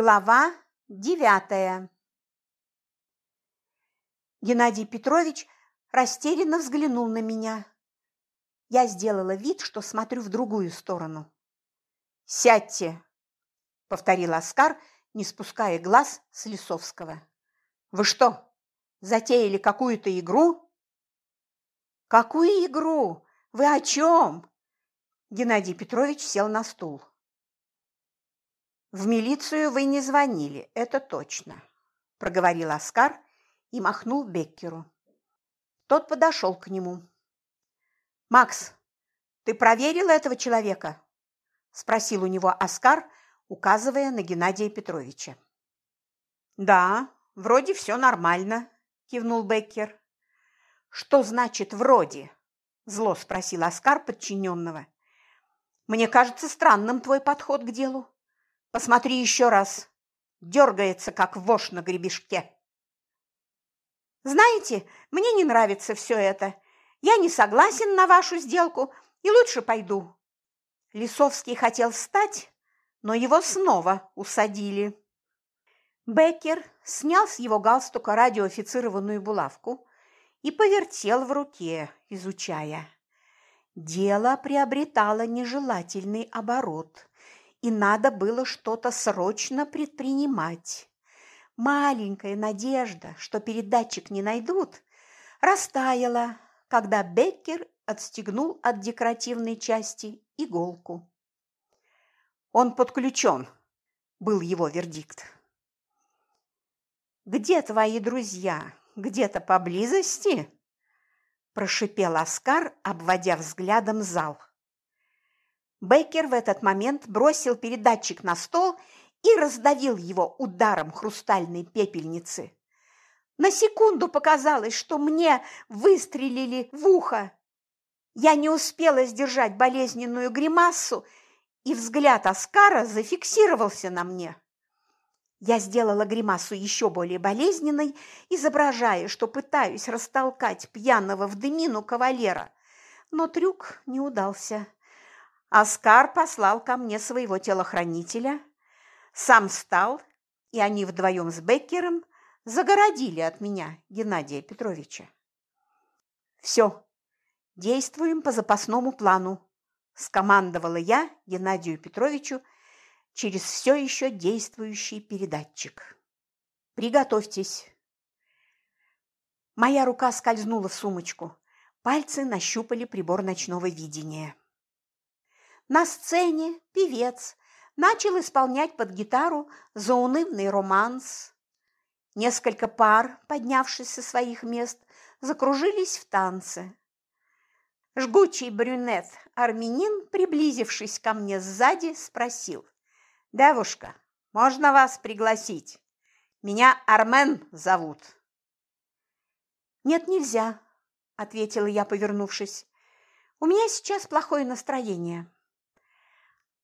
Глава девятая Геннадий Петрович растерянно взглянул на меня. Я сделала вид, что смотрю в другую сторону. «Сядьте!» – повторил Оскар, не спуская глаз с Лисовского. «Вы что, затеяли какую-то игру?» «Какую игру? Вы о чем?» Геннадий Петрович сел на стул. «В милицию вы не звонили, это точно», – проговорил Оскар и махнул Беккеру. Тот подошел к нему. «Макс, ты проверил этого человека?» – спросил у него Оскар, указывая на Геннадия Петровича. «Да, вроде все нормально», – кивнул Беккер. «Что значит «вроде»?» – зло спросил Оскар подчиненного. «Мне кажется странным твой подход к делу. Посмотри еще раз. Дергается, как вошь на гребешке. Знаете, мне не нравится все это. Я не согласен на вашу сделку и лучше пойду. Лисовский хотел встать, но его снова усадили. Беккер снял с его галстука радиоофицированную булавку и повертел в руке, изучая. Дело приобретало нежелательный оборот и надо было что-то срочно предпринимать. Маленькая надежда, что передатчик не найдут, растаяла, когда Беккер отстегнул от декоративной части иголку. «Он подключен», – был его вердикт. «Где твои друзья? Где-то поблизости?» – прошипел Оскар, обводя взглядом зал. Бейкер в этот момент бросил передатчик на стол и раздавил его ударом хрустальной пепельницы. На секунду показалось, что мне выстрелили в ухо. Я не успела сдержать болезненную гримасу, и взгляд Оскара зафиксировался на мне. Я сделала гримасу еще более болезненной, изображая, что пытаюсь растолкать пьяного в дымину кавалера, но трюк не удался. Оскар послал ко мне своего телохранителя, сам встал, и они вдвоем с Беккером загородили от меня Геннадия Петровича. «Все, действуем по запасному плану», – скомандовала я Геннадию Петровичу через все еще действующий передатчик. «Приготовьтесь». Моя рука скользнула в сумочку, пальцы нащупали прибор ночного видения. На сцене певец начал исполнять под гитару заунывный романс. Несколько пар, поднявшись со своих мест, закружились в танце. Жгучий брюнет-армянин, приблизившись ко мне сзади, спросил. «Девушка, можно вас пригласить? Меня Армен зовут». «Нет, нельзя», – ответила я, повернувшись. «У меня сейчас плохое настроение».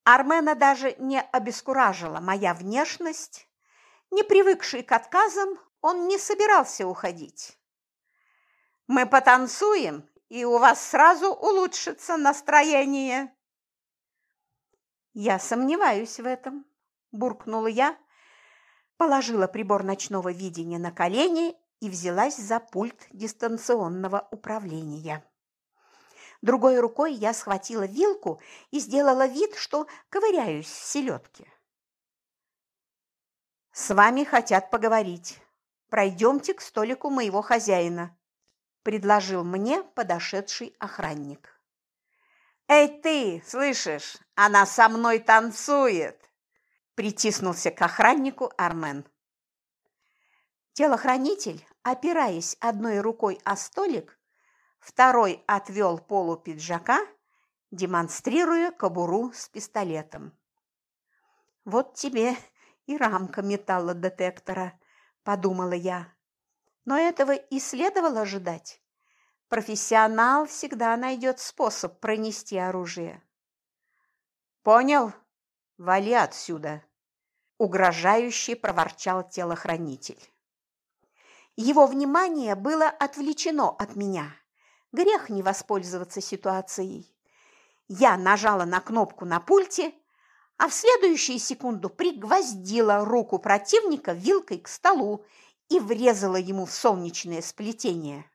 Армена даже не обескуражила моя внешность. Не привыкший к отказам, он не собирался уходить. «Мы потанцуем, и у вас сразу улучшится настроение». «Я сомневаюсь в этом», – буркнула я, положила прибор ночного видения на колени и взялась за пульт дистанционного управления. Другой рукой я схватила вилку и сделала вид, что ковыряюсь в селедке. «С вами хотят поговорить. Пройдемте к столику моего хозяина», – предложил мне подошедший охранник. «Эй ты, слышишь, она со мной танцует!» – притиснулся к охраннику Армен. Телохранитель, опираясь одной рукой о столик, Второй отвел полу пиджака, демонстрируя кобуру с пистолетом. «Вот тебе и рамка металлодетектора», – подумала я. Но этого и следовало ожидать. Профессионал всегда найдет способ пронести оружие. «Понял? Вали отсюда!» – угрожающе проворчал телохранитель. Его внимание было отвлечено от меня – Грех не воспользоваться ситуацией. Я нажала на кнопку на пульте, а в следующую секунду пригвоздила руку противника вилкой к столу и врезала ему в солнечное сплетение.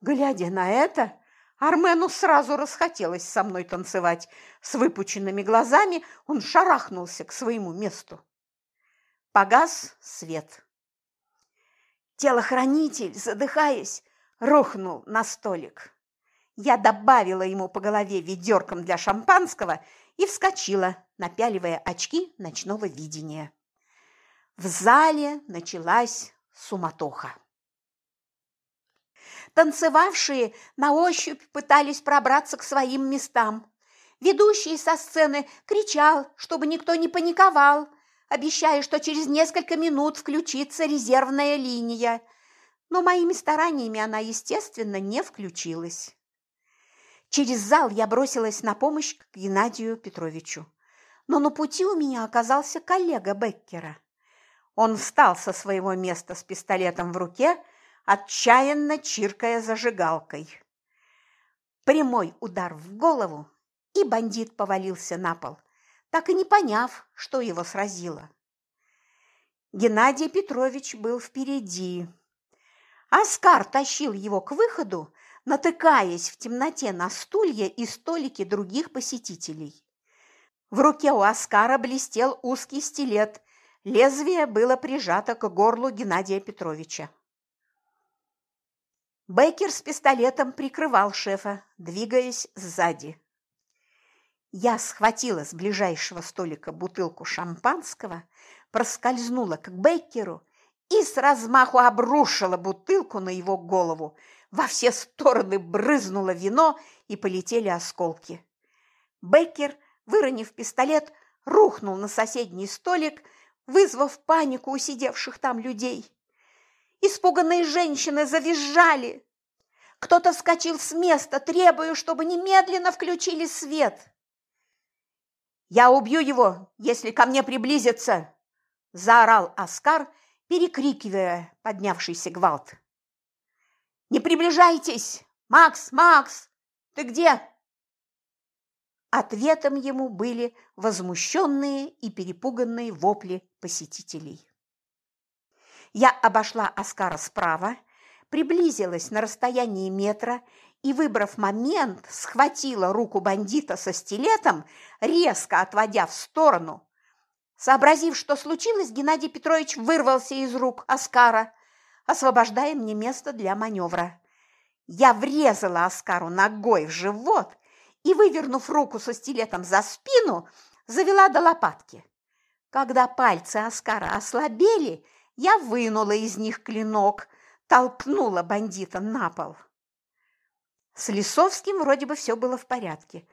Глядя на это, Армену сразу расхотелось со мной танцевать. С выпученными глазами он шарахнулся к своему месту. Погас свет. Телохранитель, задыхаясь, рухнул на столик. Я добавила ему по голове ведерком для шампанского и вскочила, напяливая очки ночного видения. В зале началась суматоха. Танцевавшие на ощупь пытались пробраться к своим местам. Ведущий со сцены кричал, чтобы никто не паниковал, обещая, что через несколько минут включится резервная линия. Но моими стараниями она, естественно, не включилась. Через зал я бросилась на помощь к Геннадию Петровичу. Но на пути у меня оказался коллега Беккера. Он встал со своего места с пистолетом в руке, отчаянно чиркая зажигалкой. Прямой удар в голову, и бандит повалился на пол, так и не поняв, что его сразило. Геннадий Петрович был впереди. Оскар тащил его к выходу, натыкаясь в темноте на стулья и столики других посетителей. В руке у Оскара блестел узкий стилет, лезвие было прижато к горлу Геннадия Петровича. Бейкер с пистолетом прикрывал шефа, двигаясь сзади. Я схватила с ближайшего столика бутылку шампанского, проскользнула к Бейкеру и с размаху обрушила бутылку на его голову, во все стороны брызнуло вино и полетели осколки. Беккер, выронив пистолет, рухнул на соседний столик, вызвав панику у сидевших там людей. Испуганные женщины завизжали. Кто-то вскочил с места, требуя, чтобы немедленно включили свет. «Я убью его, если ко мне приблизится!» – заорал Оскар, перекрикивая поднявшийся гвалт. Не приближайтесь! Макс, Макс, ты где?» Ответом ему были возмущенные и перепуганные вопли посетителей. Я обошла Оскара справа, приблизилась на расстоянии метра и, выбрав момент, схватила руку бандита со стилетом, резко отводя в сторону. Сообразив, что случилось, Геннадий Петрович вырвался из рук Оскара, освобождая мне место для маневра. Я врезала Оскару ногой в живот и, вывернув руку со стилетом за спину, завела до лопатки. Когда пальцы Оскара ослабели, я вынула из них клинок, толкнула бандита на пол. С Лисовским вроде бы все было в порядке,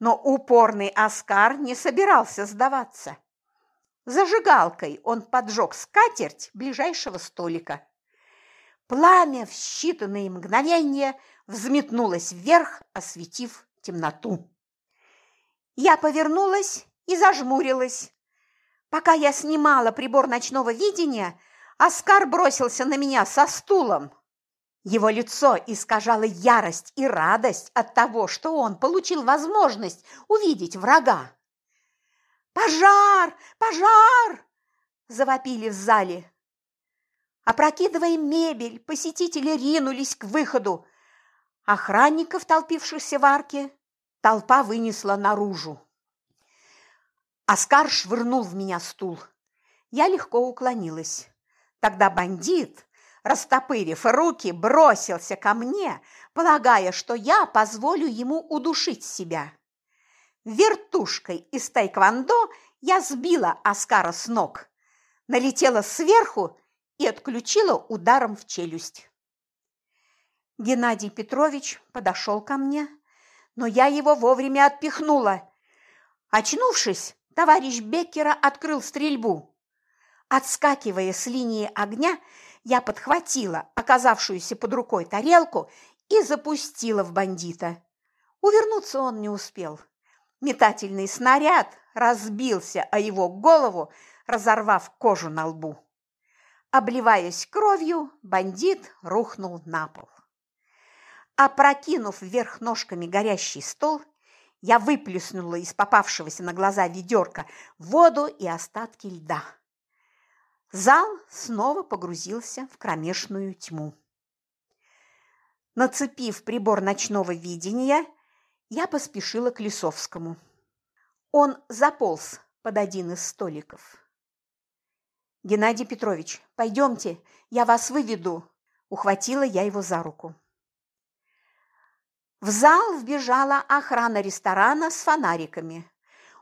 но упорный Оскар не собирался сдаваться. Зажигалкой он поджег скатерть ближайшего столика. Пламя в считанные мгновения взметнулось вверх, осветив темноту. Я повернулась и зажмурилась. Пока я снимала прибор ночного видения, Оскар бросился на меня со стулом. Его лицо искажало ярость и радость от того, что он получил возможность увидеть врага. «Пожар! Пожар!» – завопили в зале. Опрокидывая мебель, посетители ринулись к выходу. Охранников, толпившихся в арке, толпа вынесла наружу. Оскар швырнул в меня стул. Я легко уклонилась. Тогда бандит, растопырив руки, бросился ко мне, полагая, что я позволю ему удушить себя. Вертушкой из тайквандо я сбила Оскара с ног, налетела сверху и отключила ударом в челюсть. Геннадий Петрович подошел ко мне, но я его вовремя отпихнула. Очнувшись, товарищ Беккера открыл стрельбу. Отскакивая с линии огня, я подхватила оказавшуюся под рукой тарелку и запустила в бандита. Увернуться он не успел. Метательный снаряд разбился о его голову, разорвав кожу на лбу. Обливаясь кровью, бандит рухнул на пол. Опрокинув вверх ножками горящий стол, Я выплеснула из попавшегося на глаза ведерка воду и остатки льда. Зал снова погрузился в кромешную тьму. Нацепив прибор ночного видения, я поспешила к Лисовскому. Он заполз под один из столиков. «Геннадий Петрович, пойдемте, я вас выведу», – ухватила я его за руку. В зал вбежала охрана ресторана с фонариками.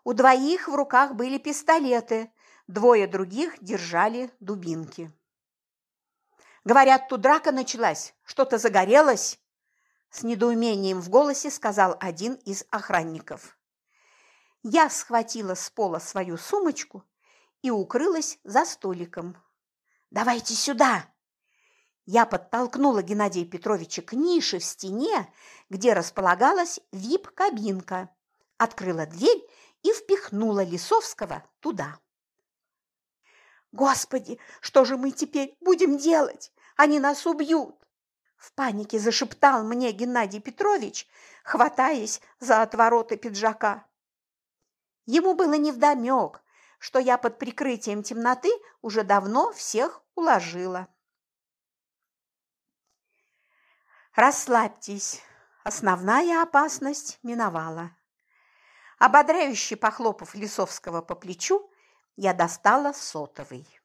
У двоих в руках были пистолеты, двое других держали дубинки. «Говорят, тут драка началась, что-то загорелось», – с недоумением в голосе сказал один из охранников. Я схватила с пола свою сумочку и укрылась за столиком. «Давайте сюда!» Я подтолкнула Геннадия Петровича к нише в стене, где располагалась вип-кабинка, открыла дверь и впихнула Лисовского туда. «Господи, что же мы теперь будем делать? Они нас убьют!» В панике зашептал мне Геннадий Петрович, хватаясь за отвороты пиджака. Ему было невдомек, что я под прикрытием темноты уже давно всех уложила. Расслабьтесь, основная опасность миновала. Ободряюще похлопав Лисовского по плечу, я достала сотовый.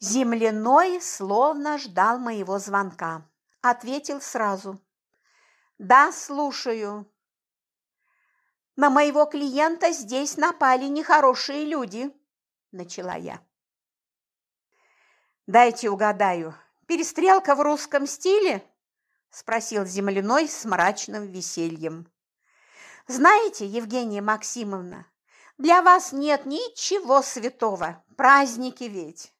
Земляной словно ждал моего звонка. Ответил сразу. «Да, слушаю». На моего клиента здесь напали нехорошие люди, начала я. Дайте угадаю, перестрелка в русском стиле? спросил земляной с мрачным весельем. Знаете, Евгения Максимовна, для вас нет ничего святого, праздники ведь.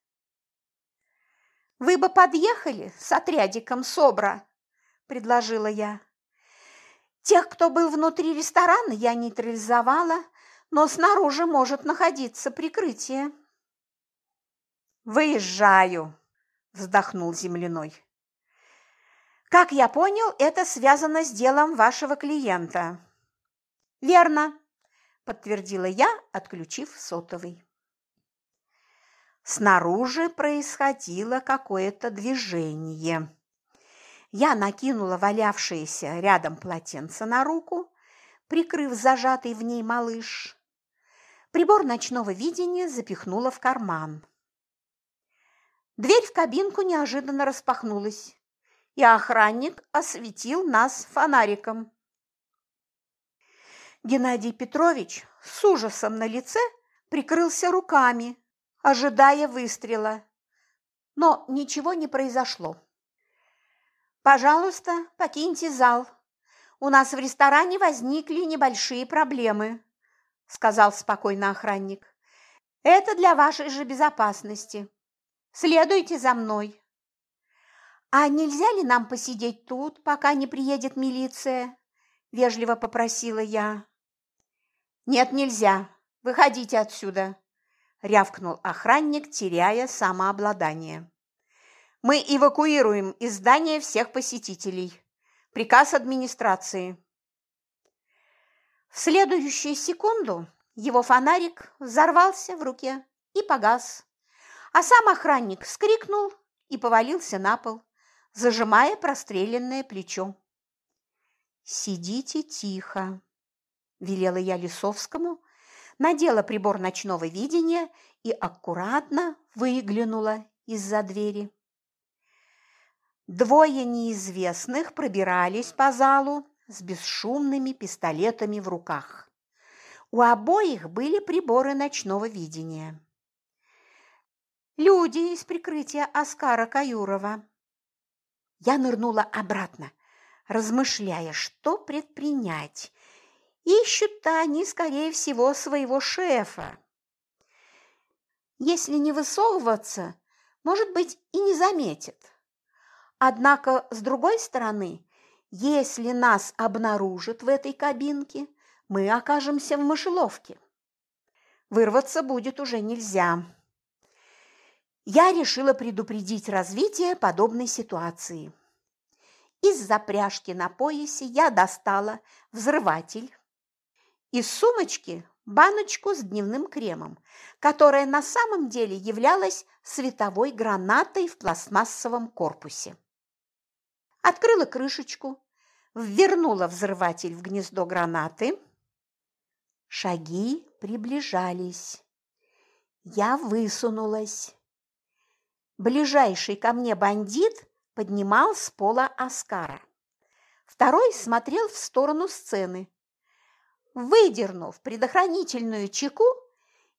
Вы бы подъехали с отрядиком СОБРа, предложила я. Тех, кто был внутри ресторана, я нейтрализовала, но снаружи может находиться прикрытие. «Выезжаю», – вздохнул земляной. «Как я понял, это связано с делом вашего клиента». «Верно», – подтвердила я, отключив сотовый. Снаружи происходило какое-то движение. Я накинула валявшееся рядом полотенце на руку, прикрыв зажатый в ней малыш. Прибор ночного видения запихнула в карман. Дверь в кабинку неожиданно распахнулась, и охранник осветил нас фонариком. Геннадий Петрович с ужасом на лице прикрылся руками, ожидая выстрела. Но ничего не произошло. «Пожалуйста, покиньте зал. У нас в ресторане возникли небольшие проблемы», – сказал спокойно охранник. «Это для вашей же безопасности. Следуйте за мной». «А нельзя ли нам посидеть тут, пока не приедет милиция?» – вежливо попросила я. «Нет, нельзя. Выходите отсюда», – рявкнул охранник, теряя самообладание. Мы эвакуируем из здания всех посетителей. Приказ администрации. В следующую секунду его фонарик взорвался в руке и погас, а сам охранник вскрикнул и повалился на пол, зажимая простреленное плечо. «Сидите тихо», – велела я Лисовскому, надела прибор ночного видения и аккуратно выглянула из-за двери. Двое неизвестных пробирались по залу с бесшумными пистолетами в руках. У обоих были приборы ночного видения. Люди из прикрытия Оскара Каюрова. Я нырнула обратно, размышляя, что предпринять. Ищут-то они, скорее всего, своего шефа. Если не высовываться, может быть, и не заметят. Однако, с другой стороны, если нас обнаружат в этой кабинке, мы окажемся в мышеловке. Вырваться будет уже нельзя. Я решила предупредить развитие подобной ситуации. из запряжки на поясе я достала взрыватель. Из сумочки баночку с дневным кремом, которая на самом деле являлась световой гранатой в пластмассовом корпусе. Открыла крышечку, ввернула взрыватель в гнездо гранаты. Шаги приближались. Я высунулась. Ближайший ко мне бандит поднимал с пола Оскара. Второй смотрел в сторону сцены. Выдернув предохранительную чеку,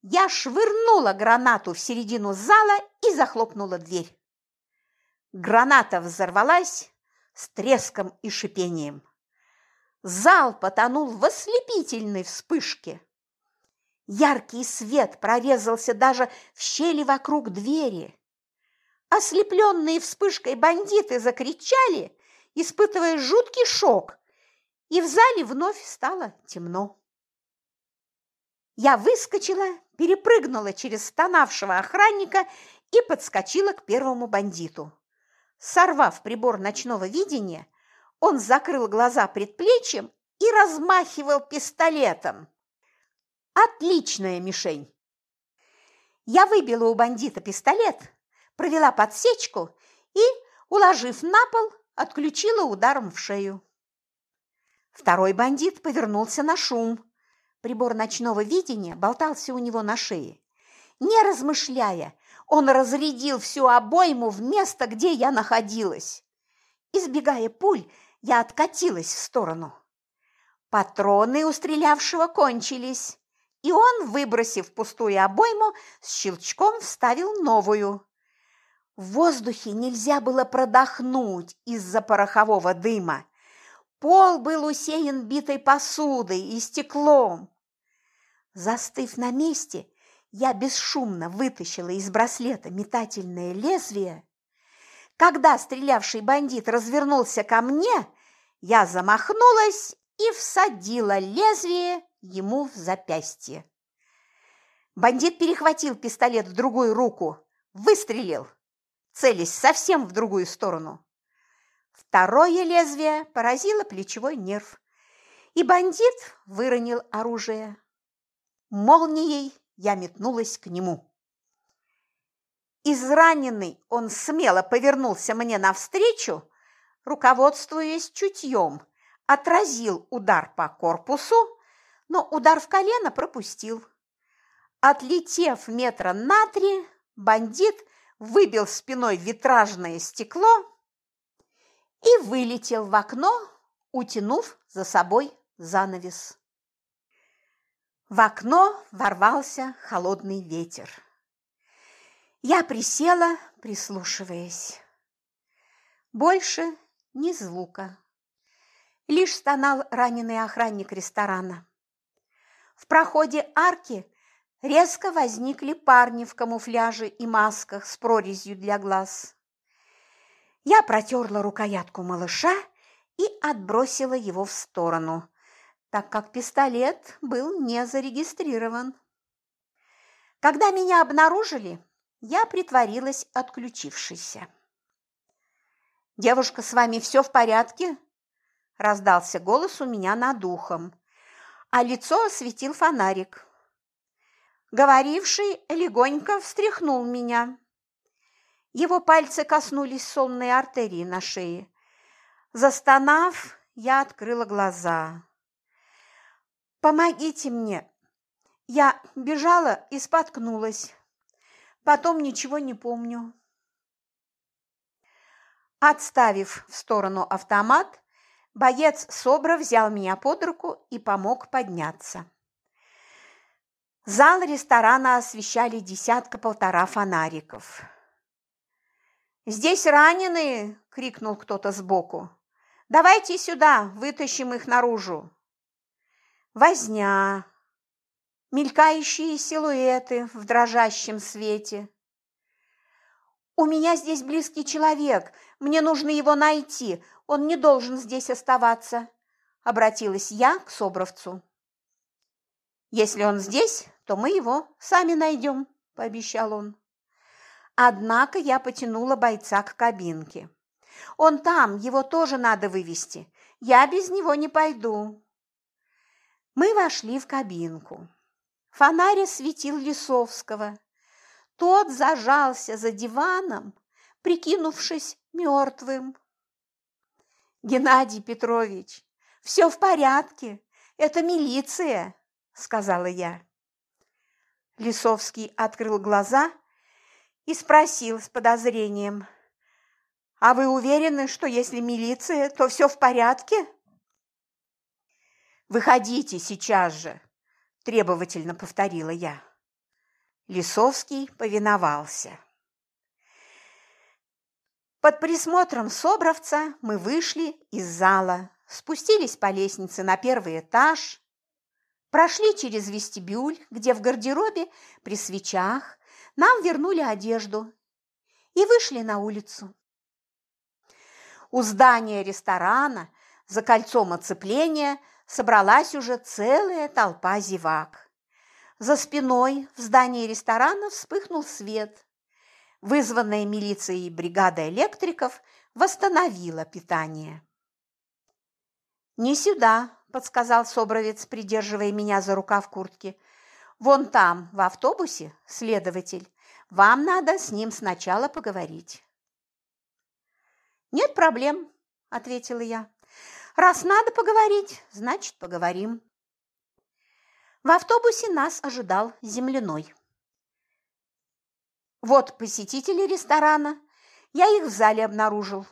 я швырнула гранату в середину зала и захлопнула дверь. Граната взорвалась с треском и шипением. Зал потонул в ослепительной вспышке. Яркий свет прорезался даже в щели вокруг двери. Ослепленные вспышкой бандиты закричали, испытывая жуткий шок, и в зале вновь стало темно. Я выскочила, перепрыгнула через стонавшего охранника и подскочила к первому бандиту. Сорвав прибор ночного видения, он закрыл глаза предплечьем и размахивал пистолетом. Отличная мишень! Я выбила у бандита пистолет, провела подсечку и, уложив на пол, отключила ударом в шею. Второй бандит повернулся на шум. Прибор ночного видения болтался у него на шее. Не размышляя, он разрядил всю обойму в место, где я находилась. Избегая пуль, я откатилась в сторону. Патроны у стрелявшего кончились, и он, выбросив пустую обойму, с щелчком вставил новую. В воздухе нельзя было продохнуть из-за порохового дыма. Пол был усеян битой посудой и стеклом. Застыв на месте, я бесшумно вытащила из браслета метательное лезвие. Когда стрелявший бандит развернулся ко мне, я замахнулась и всадила лезвие ему в запястье. Бандит перехватил пистолет в другую руку, выстрелил – целясь совсем в другую сторону. Второе лезвие поразило плечевой нерв, и бандит выронил оружие. Молнией я метнулась к нему. Израненный он смело повернулся мне навстречу, руководствуясь чутьем, отразил удар по корпусу, но удар в колено пропустил. Отлетев метра на три, бандит выбил спиной витражное стекло и вылетел в окно, утянув за собой занавес. В окно ворвался холодный ветер. Я присела, прислушиваясь. Больше ни звука. Лишь стонал раненый охранник ресторана. В проходе арки резко возникли парни в камуфляже и масках с прорезью для глаз. Я протерла рукоятку малыша и отбросила его в сторону, так как пистолет был не зарегистрирован. Когда меня обнаружили, я притворилась отключившейся. «Девушка, с вами все в порядке?» – раздался голос у меня над ухом, а лицо осветил фонарик. Говоривший легонько встряхнул меня. Его пальцы коснулись сонной артерии на шее. Застонав, я открыла глаза. «Помогите мне!» Я бежала и споткнулась. Потом ничего не помню. Отставив в сторону автомат, боец Собра взял меня под руку и помог подняться. Зал ресторана освещали десятка-полтора фонариков. «Здесь раненые!» – крикнул кто-то сбоку. «Давайте сюда, вытащим их наружу!» Возня, мелькающие силуэты в дрожащем свете. «У меня здесь близкий человек, мне нужно его найти, он не должен здесь оставаться», – обратилась я к Собровцу. «Если он здесь, то мы его сами найдем», – пообещал он. Однако я потянула бойца к кабинке. Он там, его тоже надо вывести. Я без него не пойду. Мы вошли в кабинку. Фонарь осветил Лисовского. Тот зажался за диваном, прикинувшись мертвым. «Геннадий Петрович, все в порядке, это милиция», – сказала я. Лисовский открыл глаза и спросил с подозрением. «А вы уверены, что если милиция, то все в порядке?» «Выходите сейчас же!» – требовательно повторила я. Лисовский повиновался. Под присмотром Собровца мы вышли из зала, спустились по лестнице на первый этаж, прошли через вестибюль, где в гардеробе при свечах нам вернули одежду и вышли на улицу. У здания ресторана за кольцом оцепления собралась уже целая толпа зевак. За спиной в здании ресторана вспыхнул свет. Вызванная милицией бригада электриков восстановила питание. «Не сюда», – подсказал Собровец, придерживая меня за рукав куртки. «Вон там, в автобусе, следователь. Вам надо с ним сначала поговорить». «Нет проблем», – ответила я. «Раз надо поговорить, значит, поговорим». В автобусе нас ожидал земляной. Вот посетители ресторана. Я их в зале обнаружил.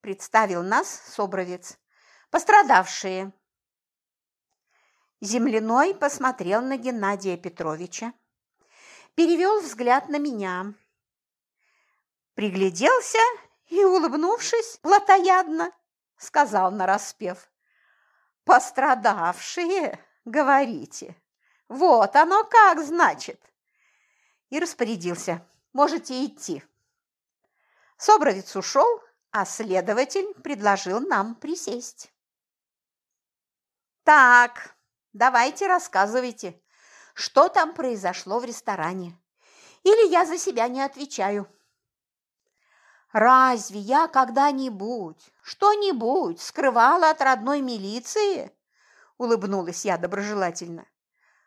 Представил нас Собровец. Пострадавшие. Земляной посмотрел на Геннадия Петровича. Перевел взгляд на меня. Пригляделся и, улыбнувшись плотоядно, сказал нараспев. «Пострадавшие, говорите? Вот оно как значит!» И распорядился. Можете идти. Собровец ушел, а следователь предложил нам присесть. Так, давайте рассказывайте, что там произошло в ресторане. Или я за себя не отвечаю. Разве я когда-нибудь, что-нибудь скрывала от родной милиции? Улыбнулась я доброжелательно.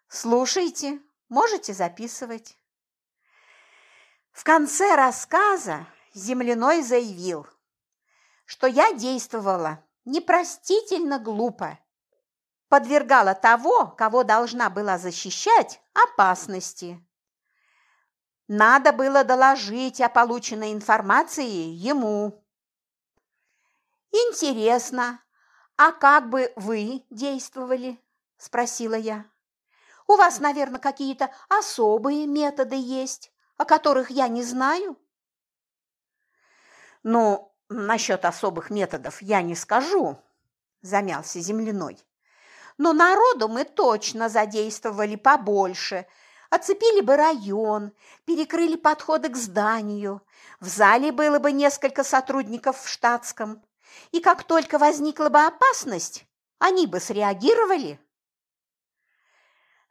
Слушайте, можете записывать. В конце рассказа земляной заявил, что я действовала непростительно глупо, подвергала того, кого должна была защищать, опасности. Надо было доложить о полученной информации ему. «Интересно, а как бы вы действовали?» – спросила я. «У вас, наверное, какие-то особые методы есть, о которых я не знаю? Ну, насчет особых методов я не скажу, замялся земляной. Но народу мы точно задействовали побольше, оцепили бы район, перекрыли подходы к зданию, в зале было бы несколько сотрудников в штатском, и как только возникла бы опасность, они бы среагировали.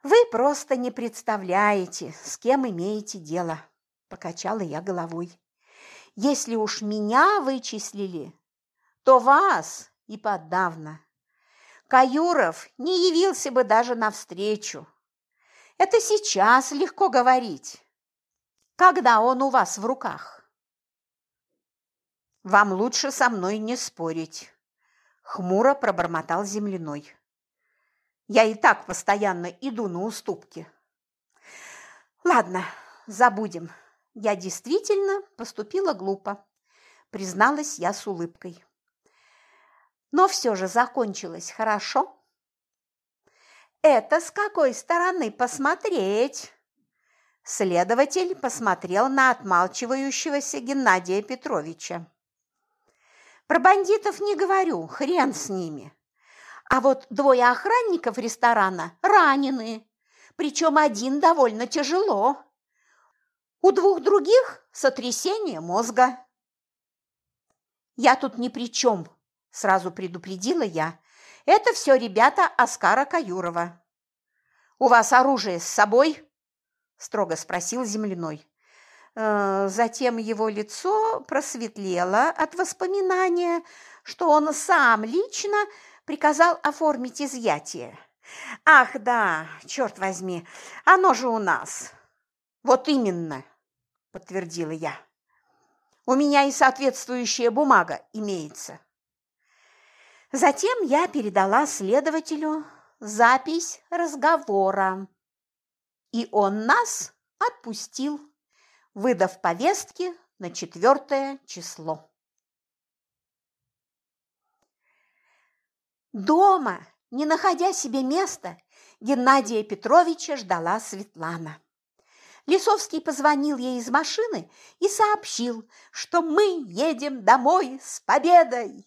«Вы просто не представляете, с кем имеете дело», – покачала я головой. «Если уж меня вычислили, то вас и подавно. Каюров не явился бы даже навстречу. Это сейчас легко говорить, когда он у вас в руках». «Вам лучше со мной не спорить», – хмуро пробормотал земляной. Я и так постоянно иду на уступки. Ладно, забудем. Я действительно поступила глупо, призналась я с улыбкой. Но все же закончилось хорошо. Это с какой стороны посмотреть? Следователь посмотрел на отмалчивающегося Геннадия Петровича. Про бандитов не говорю, хрен с ними. А вот двое охранников ресторана ранены, причем один довольно тяжело. У двух других сотрясение мозга. «Я тут ни при чем», – сразу предупредила я. «Это все ребята Оскара Каюрова». «У вас оружие с собой?» – строго спросил земляной. Э, затем его лицо просветлело от воспоминания, что он сам лично приказал оформить изъятие. «Ах, да, черт возьми, оно же у нас!» «Вот именно!» – подтвердила я. «У меня и соответствующая бумага имеется». Затем я передала следователю запись разговора, и он нас отпустил, выдав повестки на четвертое число. Дома, не находя себе места, Геннадия Петровича ждала Светлана. Лисовский позвонил ей из машины и сообщил, что мы едем домой с победой.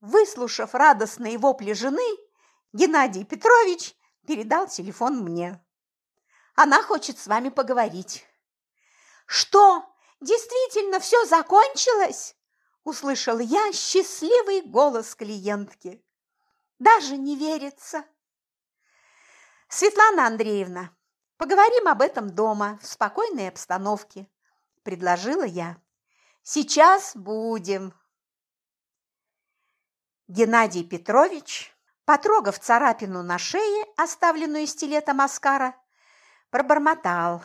Выслушав радостные вопли жены, Геннадий Петрович передал телефон мне. Она хочет с вами поговорить. Что, действительно все закончилось? Услышал я счастливый голос клиентки. Даже не верится. Светлана Андреевна, поговорим об этом дома, в спокойной обстановке, предложила я. Сейчас будем. Геннадий Петрович, потрогав царапину на шее, оставленную стилетом Оскара, пробормотал.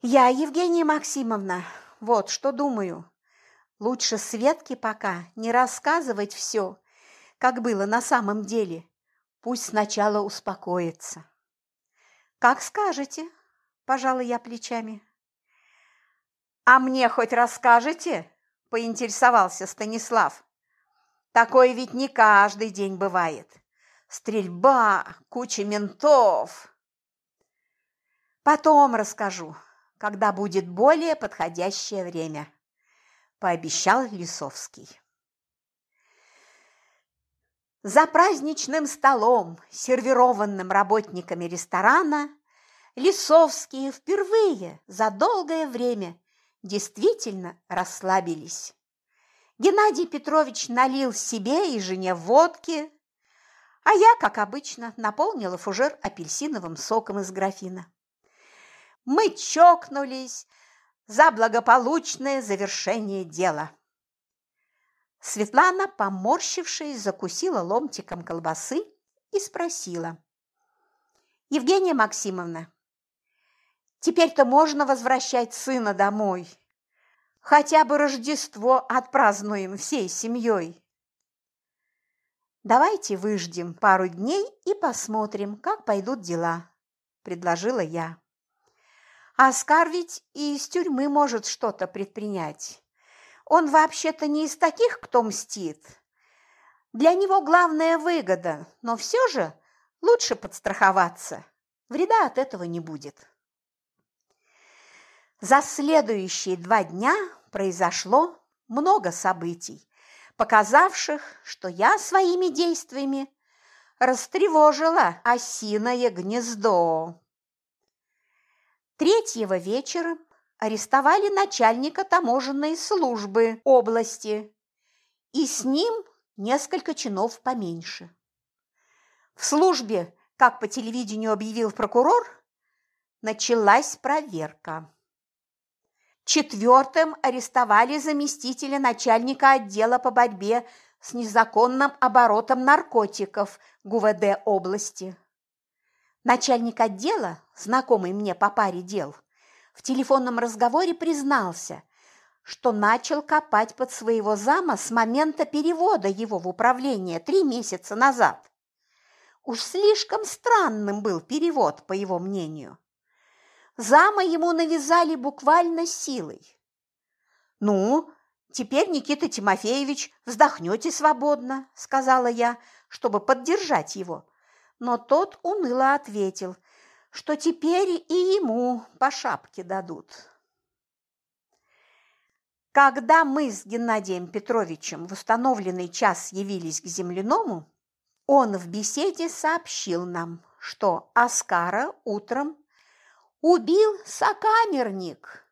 «Я, Евгения Максимовна, вот что думаю. Лучше Светке пока не рассказывать все, как было на самом деле. Пусть сначала успокоится. Как скажете, пожала я плечами. А мне хоть расскажете? поинтересовался Станислав. Такое ведь не каждый день бывает. Стрельба, куча ментов. Потом расскажу, когда будет более подходящее время, пообещал Лисовский. За праздничным столом, сервированным работниками ресторана, Лисовские впервые за долгое время действительно расслабились. Геннадий Петрович налил себе и жене водки, а я, как обычно, наполнила фужер апельсиновым соком из графина. Мы чокнулись за благополучное завершение дела. Светлана, поморщившись, закусила ломтиком колбасы и спросила. «Евгения Максимовна, теперь-то можно возвращать сына домой? Хотя бы Рождество отпразднуем всей семьей?» «Давайте выждем пару дней и посмотрим, как пойдут дела», – предложила я. «Оскар ведь и из тюрьмы может что-то предпринять. Он вообще-то не из таких, кто мстит. Для него главная выгода, но все же лучше подстраховаться. Вреда от этого не будет. За следующие два дня произошло много событий, показавших, что я своими действиями растревожила осиное гнездо. Третьего вечера арестовали начальника таможенной службы области и с ним несколько чинов поменьше. В службе, как по телевидению объявил прокурор, началась проверка. Четвертым арестовали заместителя начальника отдела по борьбе с незаконным оборотом наркотиков ГУВД области. Начальник отдела, знакомый мне по паре дел, в телефонном разговоре признался, что начал копать под своего зама с момента перевода его в управление три месяца назад. Уж слишком странным был перевод, по его мнению. Зама ему навязали буквально силой. «Ну, теперь, Никита Тимофеевич, вздохнете свободно», – сказала я, чтобы поддержать его. Но тот уныло ответил – что теперь и ему по шапке дадут. Когда мы с Геннадием Петровичем в установленный час явились к земляному, он в беседе сообщил нам, что Аскара утром убил сокамерник.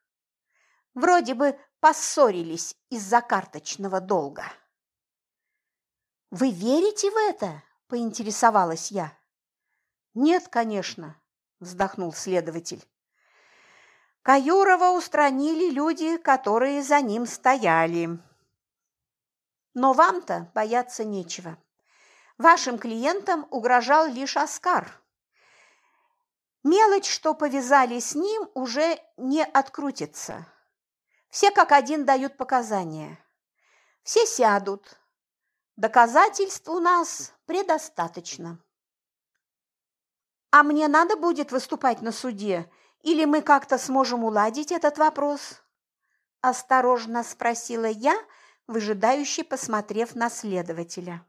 Вроде бы поссорились из-за карточного долга. «Вы верите в это?» – поинтересовалась я. «Нет, конечно», – вздохнул следователь. Каюрова устранили люди, которые за ним стояли. Но вам-то бояться нечего. Вашим клиентам угрожал лишь Оскар. Мелочь, что повязали с ним, уже не открутится. Все как один дают показания. Все сядут. Доказательств у нас предостаточно. А мне надо будет выступать на суде, или мы как-то сможем уладить этот вопрос? Осторожно спросила я, выжидающе посмотрев на следователя.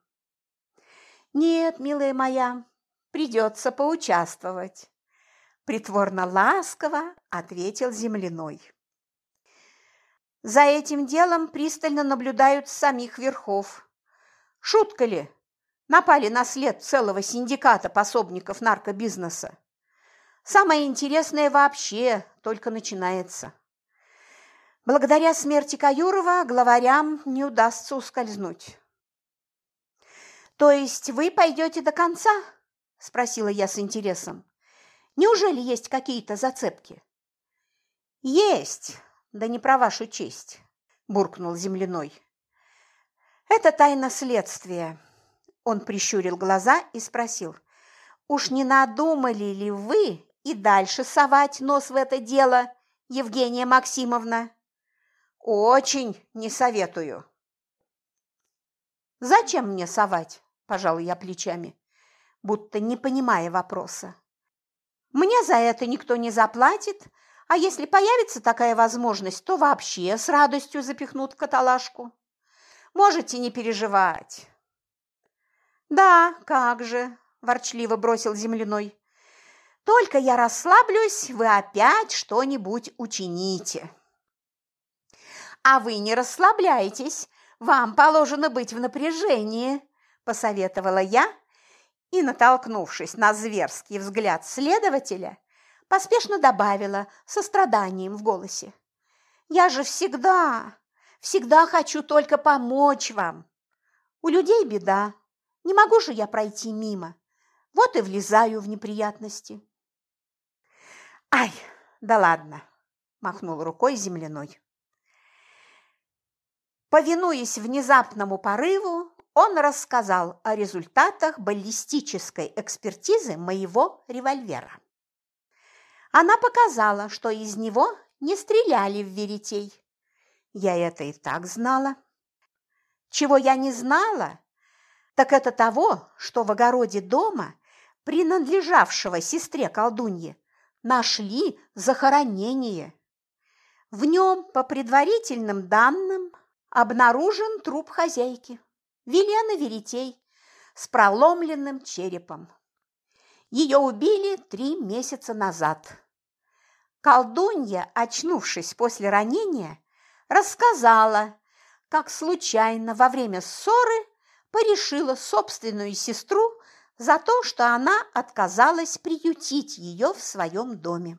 Нет, милая моя, придется поучаствовать. Притворно ласково ответил земляной. За этим делом пристально наблюдают самих верхов. Шутка ли? Напали на след целого синдиката пособников наркобизнеса. Самое интересное вообще только начинается. Благодаря смерти Каюрова главарям не удастся ускользнуть. «То есть вы пойдете до конца?» – спросила я с интересом. «Неужели есть какие-то зацепки?» «Есть, да не про вашу честь», – буркнул земляной. «Это тайна следствия», – он прищурил глаза и спросил. «Уж не надумали ли вы и дальше совать нос в это дело, Евгения Максимовна?» «Очень не советую». «Зачем мне совать?» – пожал я плечами, будто не понимая вопроса. «Мне за это никто не заплатит, а если появится такая возможность, то вообще с радостью запихнут в каталажку. Можете не переживать. Да, как же, ворчливо бросил земляной. Только я расслаблюсь, вы опять что-нибудь учините. А вы не расслабляйтесь, вам положено быть в напряжении, посоветовала я и, натолкнувшись на зверский взгляд следователя, поспешно добавила со страданием в голосе. «Я же всегда, всегда хочу только помочь вам. У людей беда, не могу же я пройти мимо, вот и влезаю в неприятности». «Ай, да ладно!» – махнул рукой земляной. Повинуясь внезапному порыву, он рассказал о результатах баллистической экспертизы моего револьвера. Она показала, что из него не стреляли в веретей. Я это и так знала. Чего я не знала, так это того, что в огороде дома, принадлежавшего сестре колдуньи, нашли захоронение. В нем, по предварительным данным, обнаружен труп хозяйки, Велены Веретей, с проломленным черепом. Ее убили три месяца назад. Колдунья, очнувшись после ранения, рассказала, как случайно во время ссоры порешила собственную сестру за то, что она отказалась приютить ее в своем доме.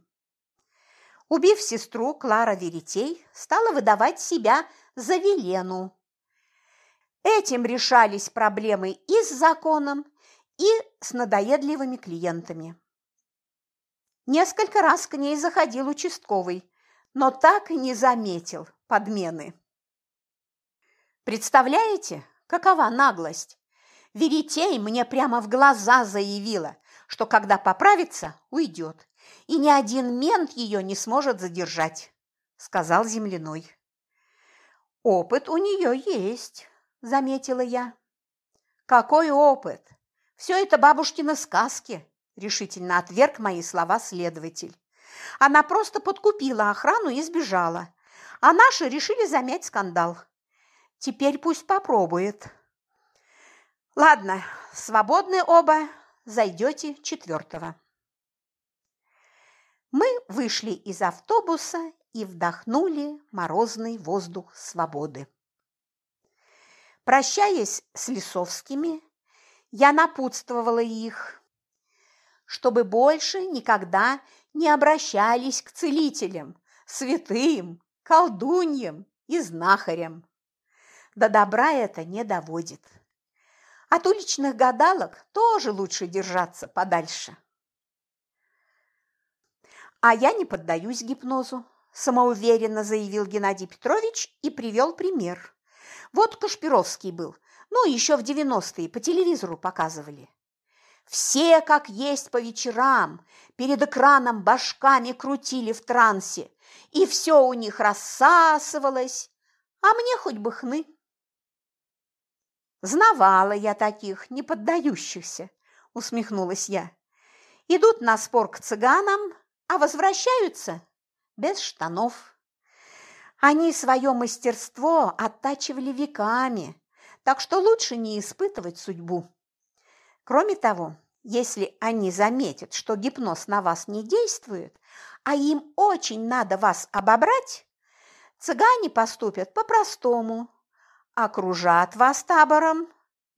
Убив сестру, Клара Веретей стала выдавать себя за Велену. Этим решались проблемы и с законом, и с надоедливыми клиентами. Несколько раз к ней заходил участковый, но так и не заметил подмены. Представляете, какова наглость? Веретей мне прямо в глаза заявила, что когда поправится, уйдет, и ни один мент ее не сможет задержать, сказал земляной. Опыт у нее есть, заметила я. Какой опыт? Все это бабушкины сказки, решительно отверг мои слова следователь. Она просто подкупила охрану и сбежала. А наши решили замять скандал. Теперь пусть попробует. Ладно, свободны оба, зайдете четвертого. Мы вышли из автобуса и вдохнули морозный воздух свободы. Прощаясь с Лисовскими, я напутствовала их, чтобы больше никогда не обращались к целителям, святым, колдуньям и знахарям. До добра это не доводит. От уличных гадалок тоже лучше держаться подальше. А я не поддаюсь гипнозу, самоуверенно заявил Геннадий Петрович и привел пример. Вот Кашпировский был, ну, еще в 90-е по телевизору показывали. Все, как есть по вечерам, перед экраном башками крутили в трансе, и все у них рассасывалось, а мне хоть бы хны. Знавала я таких, не поддающихся, усмехнулась я. Идут на спор к цыганам, а возвращаются без штанов. Они свое мастерство оттачивали веками, так что лучше не испытывать судьбу. Кроме того, если они заметят, что гипноз на вас не действует, а им очень надо вас обобрать, цыгане поступят по-простому, окружат вас табором,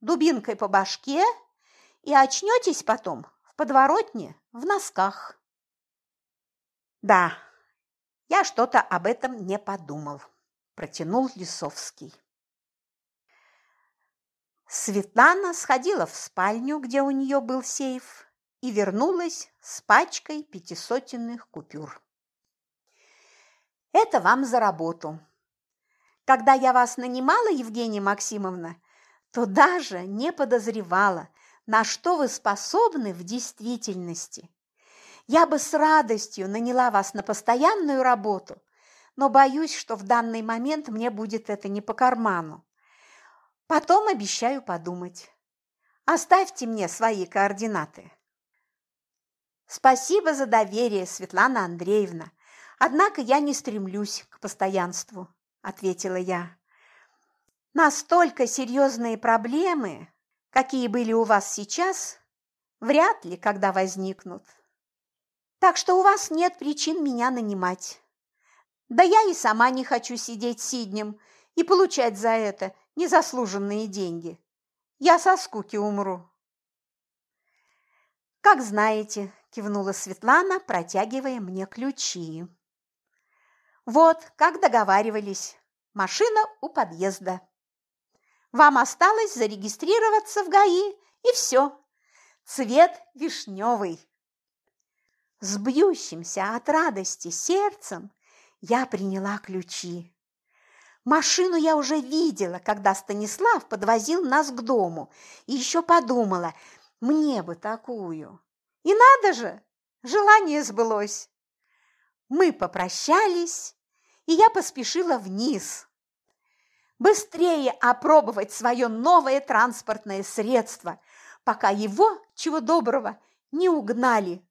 дубинкой по башке и очнетесь потом в подворотне в носках. Да, я что-то об этом не подумал, протянул Лисовский. Светлана сходила в спальню, где у нее был сейф, и вернулась с пачкой пятисотенных купюр. Это вам за работу. Когда я вас нанимала, Евгения Максимовна, то даже не подозревала, на что вы способны в действительности. Я бы с радостью наняла вас на постоянную работу, но боюсь, что в данный момент мне будет это не по карману. Потом обещаю подумать. Оставьте мне свои координаты. Спасибо за доверие, Светлана Андреевна. Однако я не стремлюсь к постоянству, ответила я. Настолько серьезные проблемы, какие были у вас сейчас, вряд ли когда возникнут. Так что у вас нет причин меня нанимать. Да я и сама не хочу сидеть сиднем и получать за это незаслуженные деньги. Я со скуки умру. Как знаете, кивнула Светлана, протягивая мне ключи. Вот, как договаривались. Машина у подъезда. Вам осталось зарегистрироваться в ГАИ, и все. Цвет вишневый. С бьющимся от радости сердцем я приняла ключи. Машину я уже видела, когда Станислав подвозил нас к дому, и еще подумала, мне бы такую. И надо же, желание сбылось. Мы попрощались, и я поспешила вниз, быстрее опробовать свое новое транспортное средство, пока его, чего доброго, не угнали